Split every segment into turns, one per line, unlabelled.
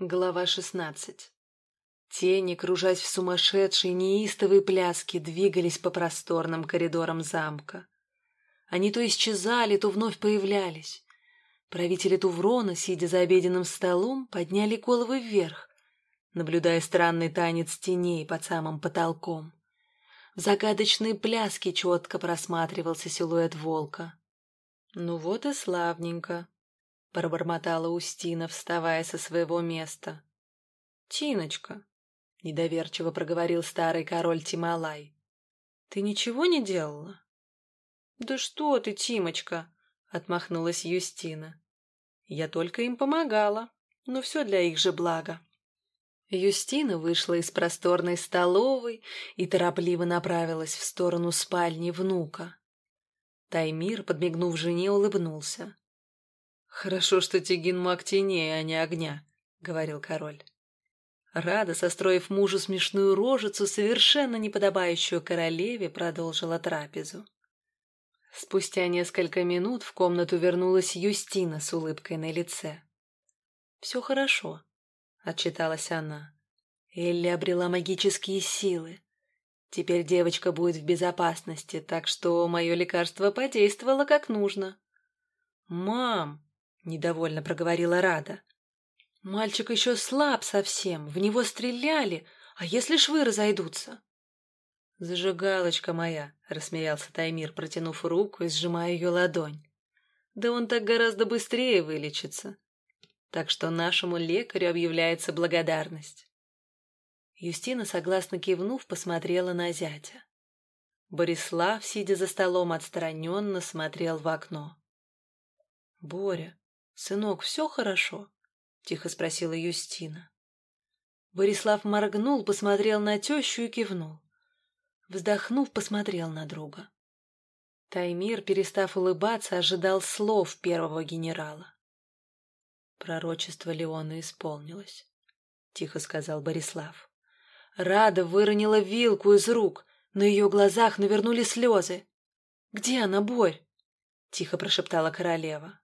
Глава шестнадцать. Тени, кружась в сумасшедшей, неистовой пляске, двигались по просторным коридорам замка. Они то исчезали, то вновь появлялись. Правители Туврона, сидя за обеденным столом, подняли головы вверх, наблюдая странный танец теней под самым потолком. В загадочной пляске четко просматривался силуэт волка. «Ну вот и славненько», — пробормотала Устина, вставая со своего места. «Тиночка», — недоверчиво проговорил старый король Тималай, — «ты ничего не делала?» «Да что ты, Тимочка!» — отмахнулась Юстина. «Я только им помогала, но все для их же блага». Юстина вышла из просторной столовой и торопливо направилась в сторону спальни внука. Таймир, подмигнув жене, улыбнулся. «Хорошо, что Тигин маг теней, а не огня», — говорил король. Рада, состроив мужу смешную рожицу, совершенно неподобающую королеве, продолжила трапезу. Спустя несколько минут в комнату вернулась Юстина с улыбкой на лице. «Все хорошо», отчиталась она. Элли обрела магические силы. Теперь девочка будет в безопасности, так что мое лекарство подействовало как нужно. «Мам!» — недовольно проговорила Рада. «Мальчик еще слаб совсем, в него стреляли, а если швы разойдутся?» «Зажигалочка моя!» — рассмеялся Таймир, протянув руку и сжимая ее ладонь. «Да он так гораздо быстрее вылечится так что нашему лекарю объявляется благодарность. Юстина, согласно кивнув, посмотрела на зятя. Борислав, сидя за столом отстраненно, смотрел в окно. — Боря, сынок, все хорошо? — тихо спросила Юстина. Борислав моргнул, посмотрел на тещу и кивнул. Вздохнув, посмотрел на друга. Таймир, перестав улыбаться, ожидал слов первого генерала. Пророчество Леона исполнилось, — тихо сказал Борислав. Рада выронила вилку из рук, на ее глазах навернули слезы. — Где она, Борь? — тихо прошептала королева. —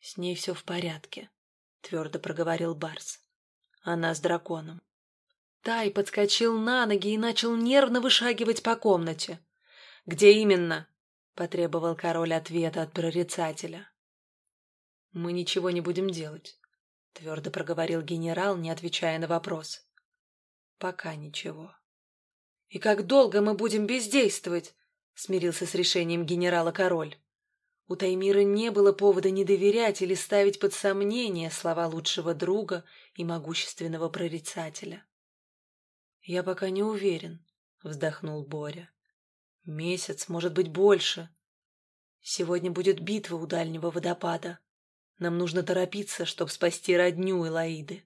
С ней все в порядке, — твердо проговорил Барс. — Она с драконом. Тай подскочил на ноги и начал нервно вышагивать по комнате. — Где именно? — потребовал король ответа от прорицателя. «Мы ничего не будем делать», — твердо проговорил генерал, не отвечая на вопрос. «Пока ничего». «И как долго мы будем бездействовать?» — смирился с решением генерала король. У Таймира не было повода не доверять или ставить под сомнение слова лучшего друга и могущественного прорицателя. «Я пока не уверен», — вздохнул Боря. «Месяц, может быть, больше. Сегодня будет битва у дальнего водопада. Нам нужно торопиться, чтобы спасти родню Элаиды.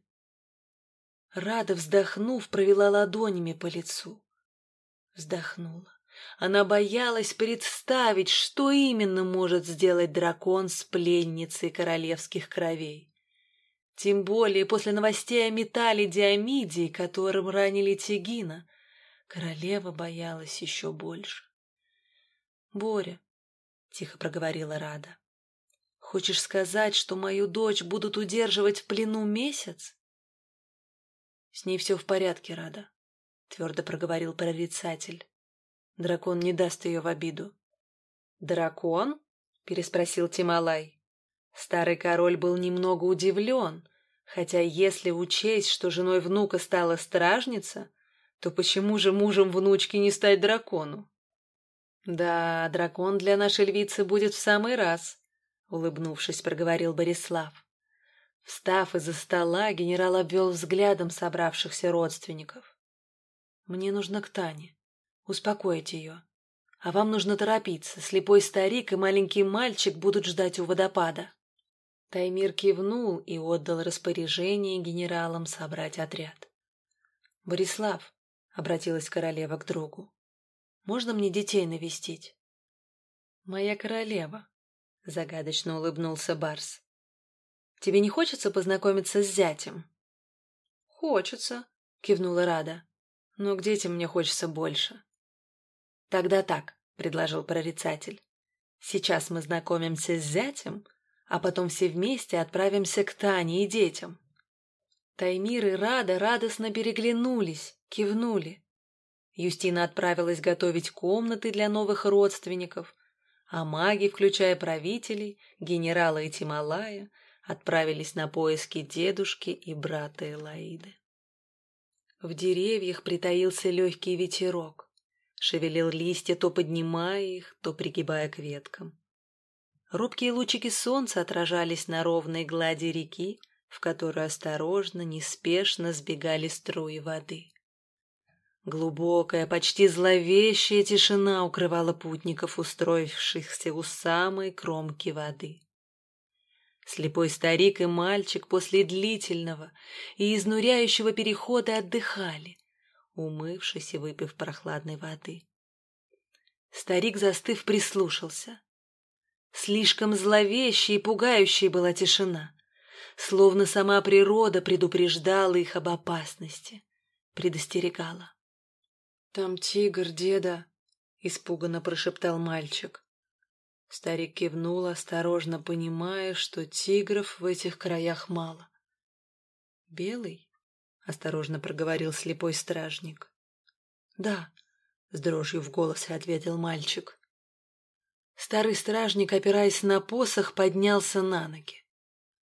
Рада, вздохнув, провела ладонями по лицу. Вздохнула. Она боялась представить, что именно может сделать дракон с пленницей королевских кровей. Тем более после новостей о металле Диамидии, которым ранили Тигина, королева боялась еще больше. — Боря, — тихо проговорила Рада, Хочешь сказать, что мою дочь будут удерживать в плену месяц? С ней все в порядке, Рада, твердо проговорил прорицатель. Дракон не даст ее в обиду. Дракон? переспросил Тималай. Старый король был немного удивлен, хотя если учесть, что женой внука стала стражница, то почему же мужем внучки не стать дракону? Да, дракон для нашей львицы будет в самый раз, — улыбнувшись, проговорил Борислав. Встав из-за стола, генерал обвел взглядом собравшихся родственников. «Мне нужно к Тане. Успокоить ее. А вам нужно торопиться. Слепой старик и маленький мальчик будут ждать у водопада». Таймир кивнул и отдал распоряжение генералам собрать отряд. «Борислав», — обратилась королева к другу, — «можно мне детей навестить?» «Моя королева», — загадочно улыбнулся Барс. «Тебе не хочется познакомиться с зятем?» «Хочется», — кивнула Рада. «Но к детям мне хочется больше». «Тогда так», — предложил прорицатель. «Сейчас мы знакомимся с зятем, а потом все вместе отправимся к Тане и детям». Таймир и Рада радостно переглянулись, кивнули. Юстина отправилась готовить комнаты для новых родственников, а маги, включая правителей, генерала и Тималая, отправились на поиски дедушки и брата Элаиды. В деревьях притаился легкий ветерок, шевелил листья, то поднимая их, то пригибая к веткам. Робкие лучики солнца отражались на ровной глади реки, в которую осторожно, неспешно сбегали струи воды. Глубокая, почти зловещая тишина укрывала путников, устроившихся у самой кромки воды. Слепой старик и мальчик после длительного и изнуряющего перехода отдыхали, умывшись и выпив прохладной воды. Старик, застыв, прислушался. Слишком зловещей и пугающей была тишина, словно сама природа предупреждала их об опасности, предостерегала. — Там тигр, деда, — испуганно прошептал мальчик. Старик кивнул, осторожно понимая, что тигров в этих краях мало. «Белый?» — осторожно проговорил слепой стражник. «Да», — с дрожью в голосе ответил мальчик. Старый стражник, опираясь на посох, поднялся на ноги.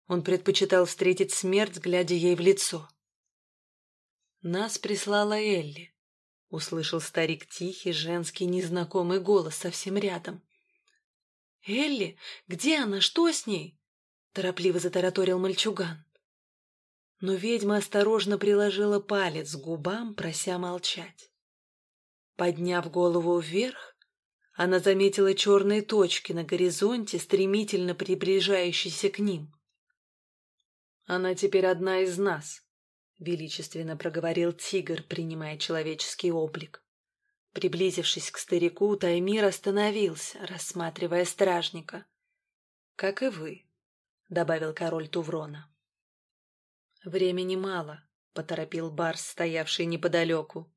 Он предпочитал встретить смерть, глядя ей в лицо. «Нас прислала Элли», — услышал старик тихий, женский, незнакомый голос совсем рядом. «Элли? Где она? Что с ней?» — торопливо затараторил мальчуган. Но ведьма осторожно приложила палец к губам, прося молчать. Подняв голову вверх, она заметила черные точки на горизонте, стремительно приближающиеся к ним. «Она теперь одна из нас», — величественно проговорил тигр, принимая человеческий облик. Приблизившись к старику, Таймир остановился, рассматривая стражника. «Как и вы», — добавил король Туврона. «Времени мало», — поторопил Барс, стоявший неподалеку.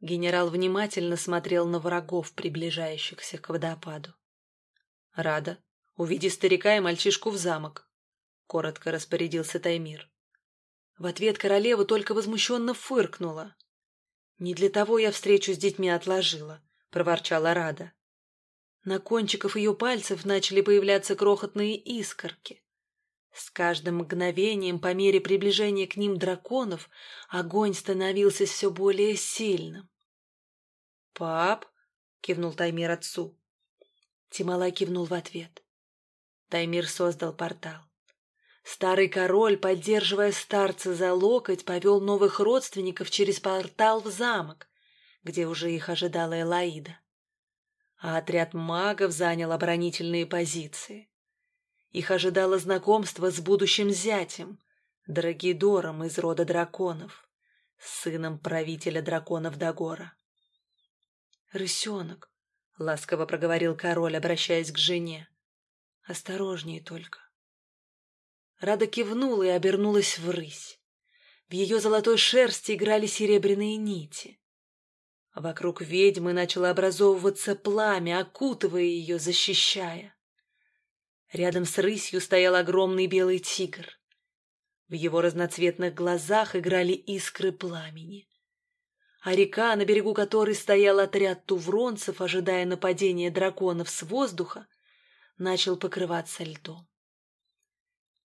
Генерал внимательно смотрел на врагов, приближающихся к водопаду. «Рада, увиди старика и мальчишку в замок», — коротко распорядился Таймир. В ответ королева только возмущенно фыркнула. «Не для того я встречу с детьми отложила», — проворчала Рада. На кончиках ее пальцев начали появляться крохотные искорки. С каждым мгновением, по мере приближения к ним драконов, огонь становился все более сильным. «Пап?» — кивнул Таймир отцу. Тималай кивнул в ответ. Таймир создал портал. Старый король, поддерживая старца за локоть, повел новых родственников через портал в замок, где уже их ожидала Элаида. А отряд магов занял оборонительные позиции. Их ожидало знакомство с будущим зятем, Драгидором из рода драконов, сыном правителя драконов Дагора. «Рысенок», — ласково проговорил король, обращаясь к жене, — «осторожнее только». Рада кивнула и обернулась в рысь. В ее золотой шерсти играли серебряные нити. Вокруг ведьмы начало образовываться пламя, окутывая ее, защищая. Рядом с рысью стоял огромный белый тигр. В его разноцветных глазах играли искры пламени. А река, на берегу которой стоял отряд тувронцев, ожидая нападения драконов с воздуха, начал покрываться льдом.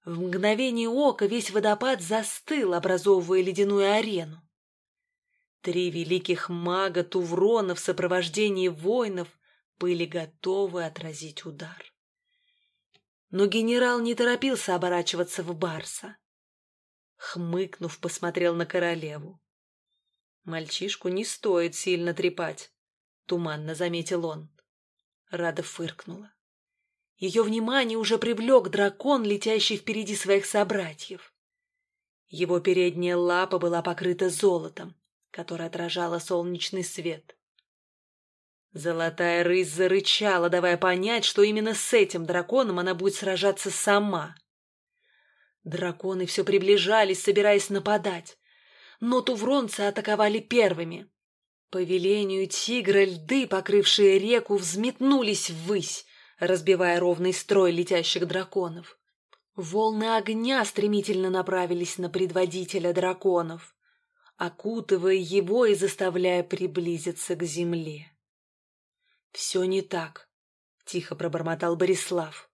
В мгновение ока весь водопад застыл, образовывая ледяную арену. Три великих мага Туврона в сопровождении воинов были готовы отразить удар. Но генерал не торопился оборачиваться в Барса. Хмыкнув, посмотрел на королеву. «Мальчишку не стоит сильно трепать», — туманно заметил он. Рада фыркнула. Ее внимание уже привлек дракон, летящий впереди своих собратьев. Его передняя лапа была покрыта золотом, которое отражало солнечный свет. Золотая рысь зарычала, давая понять, что именно с этим драконом она будет сражаться сама. Драконы все приближались, собираясь нападать, но тувронцы атаковали первыми. По велению тигра льды, покрывшие реку, взметнулись ввысь, разбивая ровный строй летящих драконов. Волны огня стремительно направились на предводителя драконов, окутывая его и заставляя приблизиться к земле. «Все не так», — тихо пробормотал Борислав.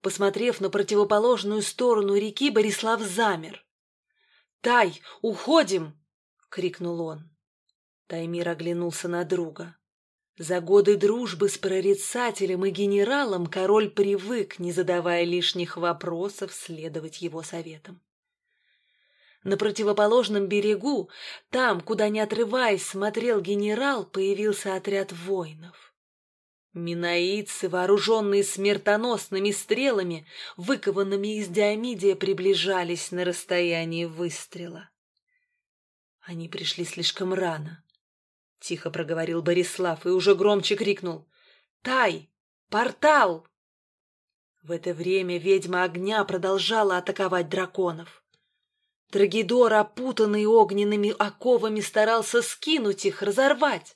Посмотрев на противоположную сторону реки, Борислав замер. «Тай, уходим!» — крикнул он. Таймир оглянулся на друга. За годы дружбы с прорицателем и генералом король привык, не задавая лишних вопросов, следовать его советам. На противоположном берегу, там, куда не отрываясь смотрел генерал, появился отряд воинов. Минаидцы, вооруженные смертоносными стрелами, выкованными из диамидия, приближались на расстояние выстрела. Они пришли слишком рано. — тихо проговорил Борислав и уже громче крикнул. «Тай! Портал!» В это время ведьма огня продолжала атаковать драконов. Трагедор, опутанный огненными оковами, старался скинуть их, разорвать.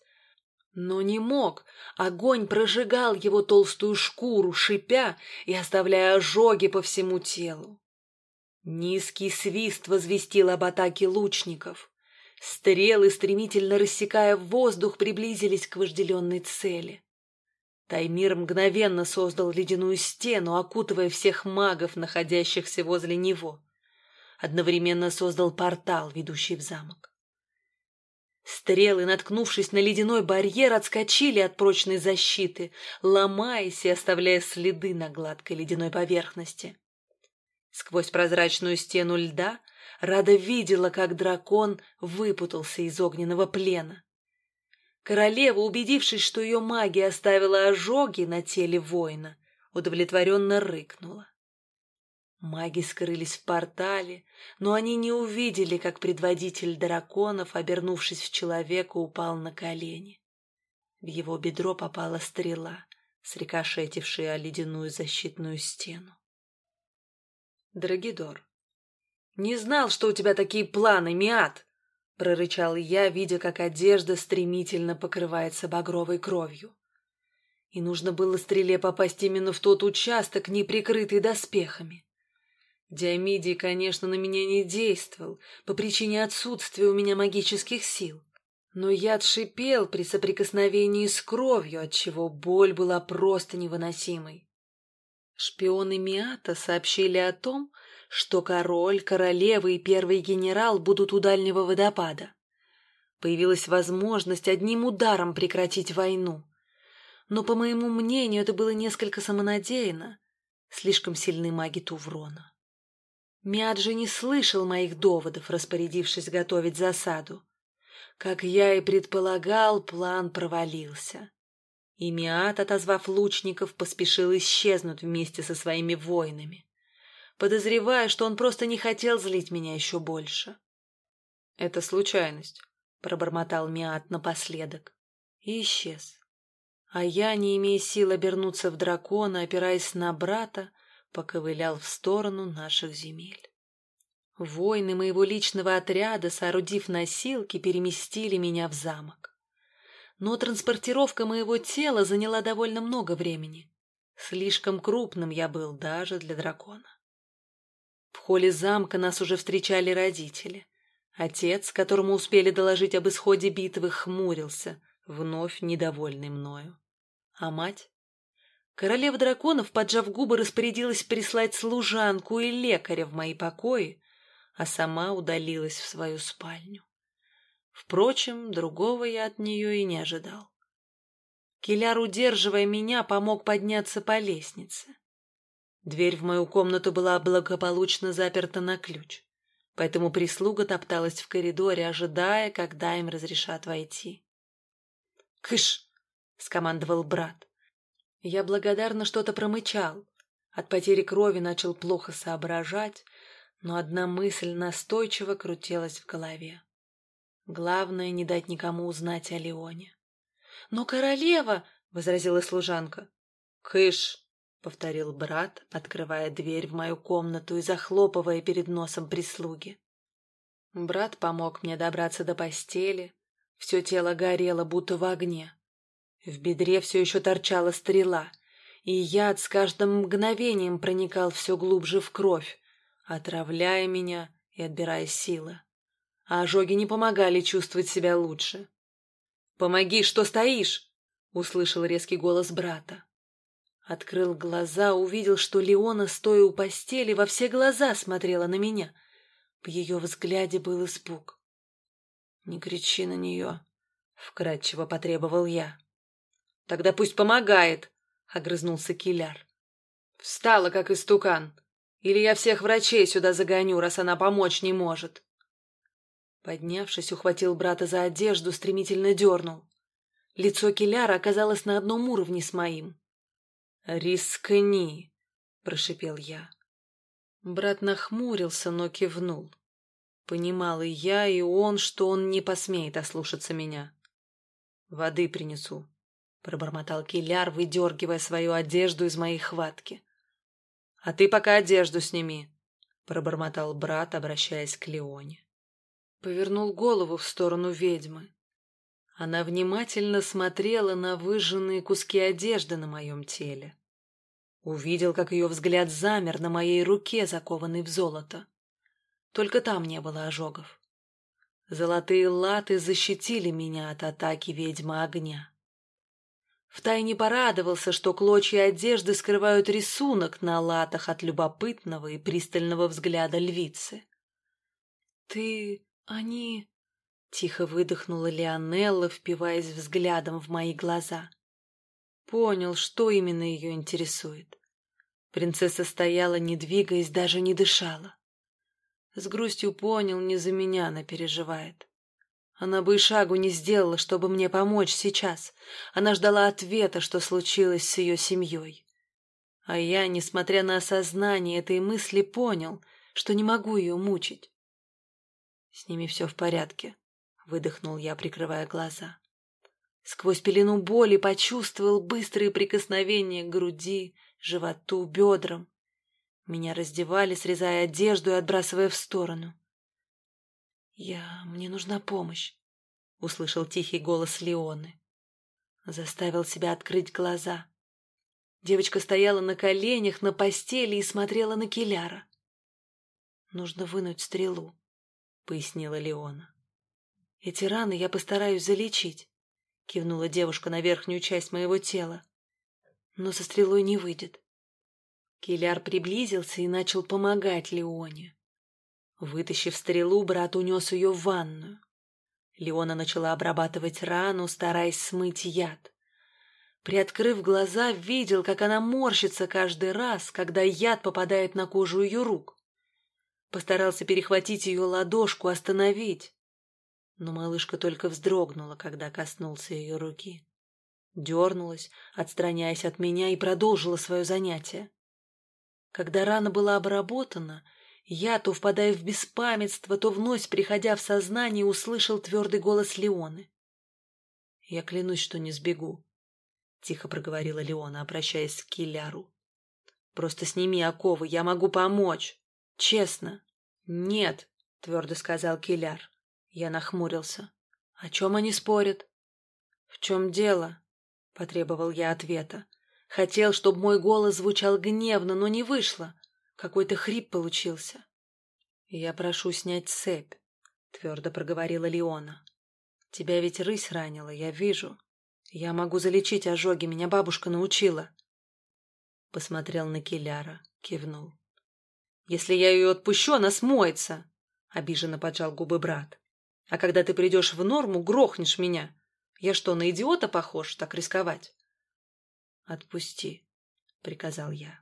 Но не мог. Огонь прожигал его толстую шкуру, шипя и оставляя ожоги по всему телу. Низкий свист возвестил об атаке лучников. Стрелы, стремительно рассекая воздух, приблизились к вожделенной цели. Таймир мгновенно создал ледяную стену, окутывая всех магов, находящихся возле него. Одновременно создал портал, ведущий в замок. Стрелы, наткнувшись на ледяной барьер, отскочили от прочной защиты, ломаясь и оставляя следы на гладкой ледяной поверхности. Сквозь прозрачную стену льда Рада видела, как дракон выпутался из огненного плена. Королева, убедившись, что ее магия оставила ожоги на теле воина, удовлетворенно рыкнула. Маги скрылись в портале, но они не увидели, как предводитель драконов, обернувшись в человека, упал на колени. В его бедро попала стрела, срикошетившая о ледяную защитную стену. Драгидор. «Не знал, что у тебя такие планы, Миат!» — прорычал я, видя, как одежда стремительно покрывается багровой кровью. И нужно было стреле попасть именно в тот участок, не прикрытый доспехами. Диамидий, конечно, на меня не действовал, по причине отсутствия у меня магических сил. Но яд шипел при соприкосновении с кровью, отчего боль была просто невыносимой. Шпионы Миата сообщили о том, что король, королева и первый генерал будут у дальнего водопада. Появилась возможность одним ударом прекратить войну. Но, по моему мнению, это было несколько самонадеянно. Слишком сильны маги Туврона. Мяджи не слышал моих доводов, распорядившись готовить засаду. Как я и предполагал, план провалился. И Миат, отозвав лучников, поспешил исчезнуть вместе со своими воинами подозревая, что он просто не хотел злить меня еще больше. «Это случайность», — пробормотал Миат напоследок. И исчез. А я, не имея сил обернуться в дракона, опираясь на брата, поковылял в сторону наших земель. Воины моего личного отряда, соорудив носилки, переместили меня в замок. Но транспортировка моего тела заняла довольно много времени. Слишком крупным я был даже для дракона. В холле замка нас уже встречали родители. Отец, которому успели доложить об исходе битвы, хмурился, вновь недовольный мною. А мать? Королева драконов, поджав губы, распорядилась прислать служанку и лекаря в мои покои, а сама удалилась в свою спальню. Впрочем, другого я от нее и не ожидал. Киляр, удерживая меня, помог подняться по лестнице. Дверь в мою комнату была благополучно заперта на ключ, поэтому прислуга топталась в коридоре, ожидая, когда им разрешат войти. «Кыш!» — скомандовал брат. Я благодарно что-то промычал. От потери крови начал плохо соображать, но одна мысль настойчиво крутилась в голове. Главное — не дать никому узнать о Леоне. «Но королева!» — возразила служанка. «Кыш!» — повторил брат, открывая дверь в мою комнату и захлопывая перед носом прислуги. Брат помог мне добраться до постели. Все тело горело, будто в огне. В бедре все еще торчала стрела, и яд с каждым мгновением проникал все глубже в кровь, отравляя меня и отбирая силы. А ожоги не помогали чувствовать себя лучше. «Помоги, что стоишь!» — услышал резкий голос брата. Открыл глаза, увидел, что Леона, стоя у постели, во все глаза смотрела на меня. В ее взгляде был испуг. «Не кричи на нее», — вкратчиво потребовал я. «Тогда пусть помогает», — огрызнулся киляр. «Встала, как истукан. Или я всех врачей сюда загоню, раз она помочь не может». Поднявшись, ухватил брата за одежду, стремительно дернул. Лицо Киляра оказалось на одном уровне с моим. «Рискни!» — прошипел я. Брат нахмурился, но кивнул. Понимал и я, и он, что он не посмеет ослушаться меня. «Воды принесу», — пробормотал Киляр, выдергивая свою одежду из моей хватки. «А ты пока одежду сними», — пробормотал брат, обращаясь к Леоне. Повернул голову в сторону ведьмы. Она внимательно смотрела на выжженные куски одежды на моем теле. Увидел, как ее взгляд замер на моей руке, закованной в золото. Только там не было ожогов. Золотые латы защитили меня от атаки ведьмы огня. Втайне порадовался, что клочья одежды скрывают рисунок на латах от любопытного и пристального взгляда львицы. — Ты «Они...» — тихо выдохнула Леонелла, впиваясь взглядом в мои глаза. Понял, что именно ее интересует. Принцесса стояла, не двигаясь, даже не дышала. С грустью понял, не за меня она переживает. Она бы и шагу не сделала, чтобы мне помочь сейчас. Она ждала ответа, что случилось с ее семьей. А я, несмотря на осознание этой мысли, понял, что не могу ее мучить. «С ними все в порядке», — выдохнул я, прикрывая глаза. Сквозь пелену боли почувствовал быстрые прикосновения к груди, животу, бедрам. Меня раздевали, срезая одежду и отбрасывая в сторону. «Я... мне нужна помощь», — услышал тихий голос Леоны. Заставил себя открыть глаза. Девочка стояла на коленях на постели и смотрела на Киляра. Нужно вынуть стрелу пояснила Леона. «Эти раны я постараюсь залечить», — кивнула девушка на верхнюю часть моего тела. «Но со стрелой не выйдет». Киляр приблизился и начал помогать Леоне. Вытащив стрелу, брат унес ее в ванную. Леона начала обрабатывать рану, стараясь смыть яд. Приоткрыв глаза, видел, как она морщится каждый раз, когда яд попадает на кожу ее рук. Постарался перехватить ее ладошку, остановить. Но малышка только вздрогнула, когда коснулся ее руки. Дернулась, отстраняясь от меня, и продолжила свое занятие. Когда рана была обработана, я, то впадая в беспамятство, то вновь, приходя в сознание, услышал твердый голос Леоны. «Я клянусь, что не сбегу», — тихо проговорила Леона, обращаясь к Киляру. «Просто сними оковы, я могу помочь». Честно. Нет, твердо сказал Киляр. Я нахмурился. О чем они спорят? В чем дело? Потребовал я ответа. Хотел, чтобы мой голос звучал гневно, но не вышло. Какой-то хрип получился. Я прошу снять цепь, твердо проговорила Леона. Тебя ведь рысь ранила, я вижу. Я могу залечить ожоги, меня бабушка научила. Посмотрел на Киляра, кивнул. Если я ее отпущу, она смоется, — обиженно поджал губы брат. А когда ты придешь в норму, грохнешь меня. Я что, на идиота похож, так рисковать? Отпусти, — приказал я.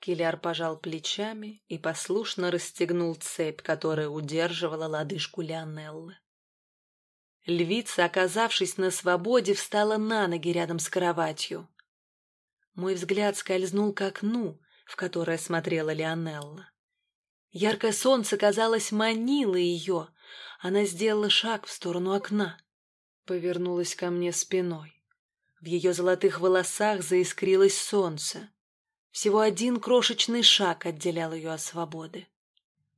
Киляр пожал плечами и послушно расстегнул цепь, которая удерживала лодыжку Леонеллы. Львица, оказавшись на свободе, встала на ноги рядом с кроватью. Мой взгляд скользнул к окну, в которое смотрела Леонелла. Яркое солнце, казалось, манило ее. Она сделала шаг в сторону окна. Повернулась ко мне спиной. В ее золотых волосах заискрилось солнце. Всего один крошечный шаг отделял ее от свободы.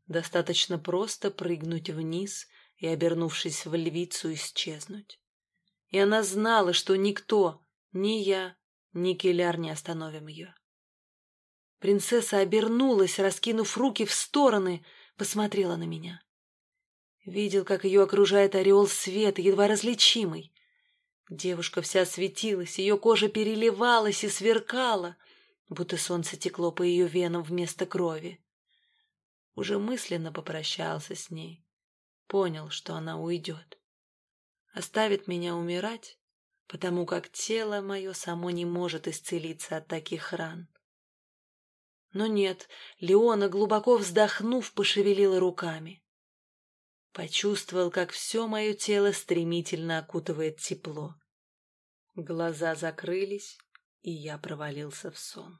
Достаточно просто прыгнуть вниз и, обернувшись в львицу, исчезнуть. И она знала, что никто, ни я, Ни Келяр не остановим ее. Принцесса обернулась, раскинув руки в стороны, посмотрела на меня. Видел, как ее окружает ореол света, едва различимый. Девушка вся светилась, ее кожа переливалась и сверкала, будто солнце текло по ее венам вместо крови. Уже мысленно попрощался с ней. Понял, что она уйдет. Оставит меня умирать, потому как тело мое само не может исцелиться от таких ран. Но нет, Леона, глубоко вздохнув, пошевелила руками. Почувствовал, как все мое тело стремительно окутывает тепло. Глаза закрылись, и я провалился в сон.